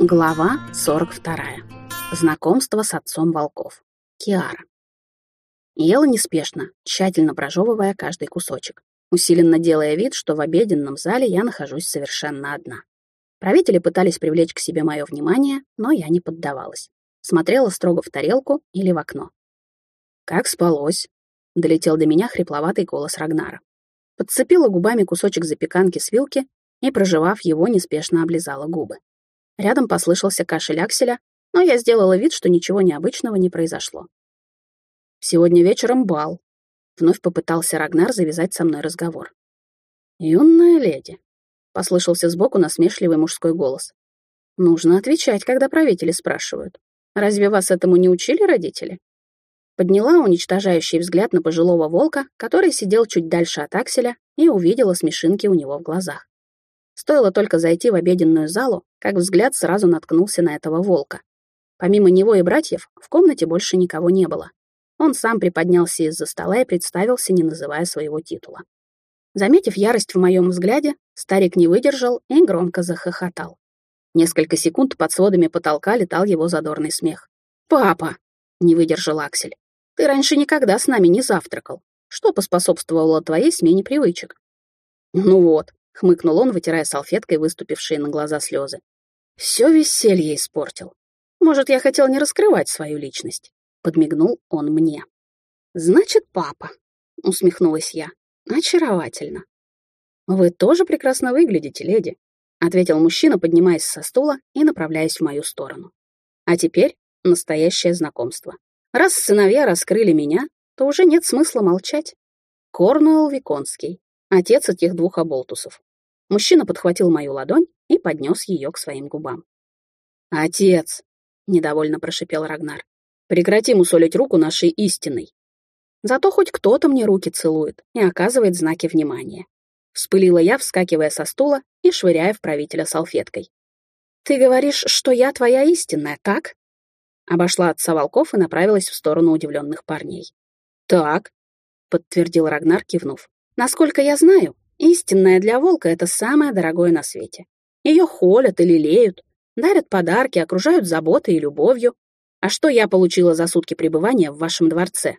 Глава 42. Знакомство с отцом волков. Киара. Ела неспешно, тщательно прожевывая каждый кусочек, усиленно делая вид, что в обеденном зале я нахожусь совершенно одна. Правители пытались привлечь к себе мое внимание, но я не поддавалась. Смотрела строго в тарелку или в окно. «Как спалось?» — долетел до меня хрипловатый голос Рагнара. Подцепила губами кусочек запеканки с вилки и, прожевав его, неспешно облизала губы. Рядом послышался кашель Акселя, но я сделала вид, что ничего необычного не произошло. «Сегодня вечером бал», — вновь попытался Рагнар завязать со мной разговор. «Юная леди», — послышался сбоку насмешливый мужской голос. «Нужно отвечать, когда правители спрашивают. Разве вас этому не учили родители?» Подняла уничтожающий взгляд на пожилого волка, который сидел чуть дальше от Акселя, и увидела смешинки у него в глазах. Стоило только зайти в обеденную залу, как взгляд сразу наткнулся на этого волка. Помимо него и братьев, в комнате больше никого не было. Он сам приподнялся из-за стола и представился, не называя своего титула. Заметив ярость в моем взгляде, старик не выдержал и громко захохотал. Несколько секунд под сводами потолка летал его задорный смех. «Папа!» — не выдержал Аксель. «Ты раньше никогда с нами не завтракал. Что поспособствовало твоей смене привычек?» «Ну вот, хмыкнул он, вытирая салфеткой выступившие на глаза слезы. Все веселье испортил. Может, я хотел не раскрывать свою личность? Подмигнул он мне. Значит, папа, усмехнулась я. Очаровательно. Вы тоже прекрасно выглядите, леди, ответил мужчина, поднимаясь со стула и направляясь в мою сторону. А теперь настоящее знакомство. Раз сыновья раскрыли меня, то уже нет смысла молчать. Корнуэлл Виконский, отец этих двух оболтусов. Мужчина подхватил мою ладонь и поднес ее к своим губам. «Отец!» — недовольно прошипел Рагнар. «Прекрати мусолить руку нашей истиной. Зато хоть кто-то мне руки целует и оказывает знаки внимания». Вспылила я, вскакивая со стула и швыряя в правителя салфеткой. «Ты говоришь, что я твоя истинная, так?» Обошла отца волков и направилась в сторону удивленных парней. «Так», — подтвердил Рагнар, кивнув. «Насколько я знаю, Истинная для волка — это самое дорогое на свете. Ее холят и лелеют, дарят подарки, окружают заботой и любовью. А что я получила за сутки пребывания в вашем дворце?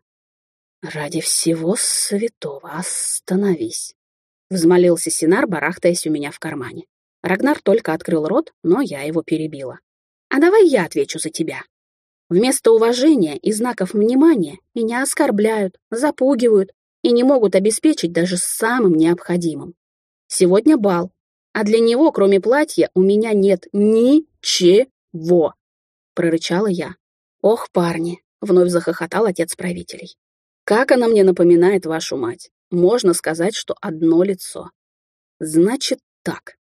Ради всего святого остановись, — взмолился Синар, барахтаясь у меня в кармане. Рагнар только открыл рот, но я его перебила. А давай я отвечу за тебя. Вместо уважения и знаков внимания меня оскорбляют, запугивают, и не могут обеспечить даже самым необходимым. Сегодня бал, а для него, кроме платья, у меня нет ничего, прорычала я. Ох, парни, вновь захохотал отец правителей. Как она мне напоминает вашу мать. Можно сказать, что одно лицо. Значит так,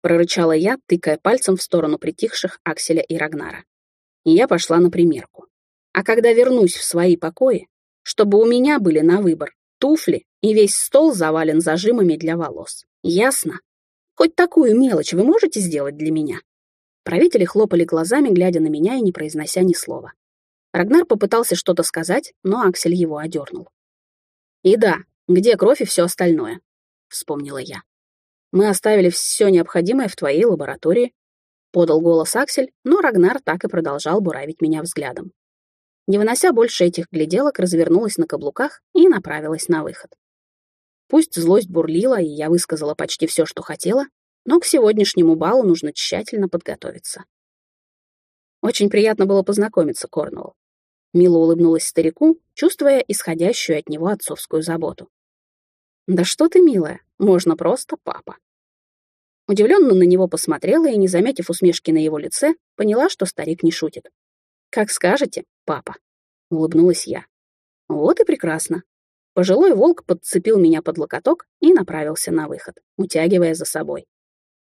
прорычала я, тыкая пальцем в сторону притихших Акселя и Рагнара. И я пошла на примерку. А когда вернусь в свои покои, чтобы у меня были на выбор туфли, и весь стол завален зажимами для волос. Ясно? Хоть такую мелочь вы можете сделать для меня?» Правители хлопали глазами, глядя на меня и не произнося ни слова. Рагнар попытался что-то сказать, но Аксель его одернул. «И да, где кровь и все остальное?» — вспомнила я. «Мы оставили все необходимое в твоей лаборатории», — подал голос Аксель, но Рагнар так и продолжал буравить меня взглядом. Не вынося больше этих гляделок, развернулась на каблуках и направилась на выход. Пусть злость бурлила, и я высказала почти все, что хотела, но к сегодняшнему балу нужно тщательно подготовиться. Очень приятно было познакомиться, Корнуэлл. Мило улыбнулась старику, чувствуя исходящую от него отцовскую заботу. «Да что ты, милая, можно просто папа». Удивленно на него посмотрела и, не заметив усмешки на его лице, поняла, что старик не шутит. «Как скажете, папа», — улыбнулась я. «Вот и прекрасно». Пожилой волк подцепил меня под локоток и направился на выход, утягивая за собой.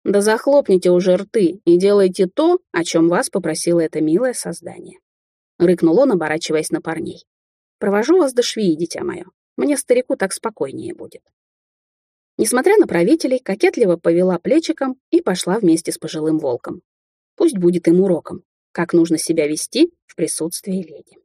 «Да захлопните уже рты и делайте то, о чем вас попросило это милое создание», — рыкнул он, оборачиваясь на парней. «Провожу вас до швеи, дитя мое. Мне, старику, так спокойнее будет». Несмотря на правителей, кокетливо повела плечиком и пошла вместе с пожилым волком. Пусть будет им уроком, как нужно себя вести в присутствии леди.